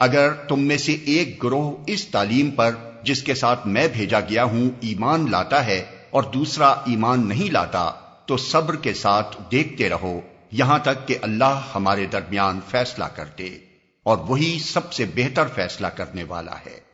اگر تم میں سے ایک گروہ اس تعلیم پر جس کے ساتھ میں بھیجا گیا ہوں ایمان لاتا ہے اور دوسرا ایمان نہیں لاتا، تو صبر کے ساتھ دیکھتے رہو، یہاں تک کہ اللہ ہمارے درمیان فیصلہ کر دے اور وہی سب سے بہتر فیصلہ کرنے والا ہے۔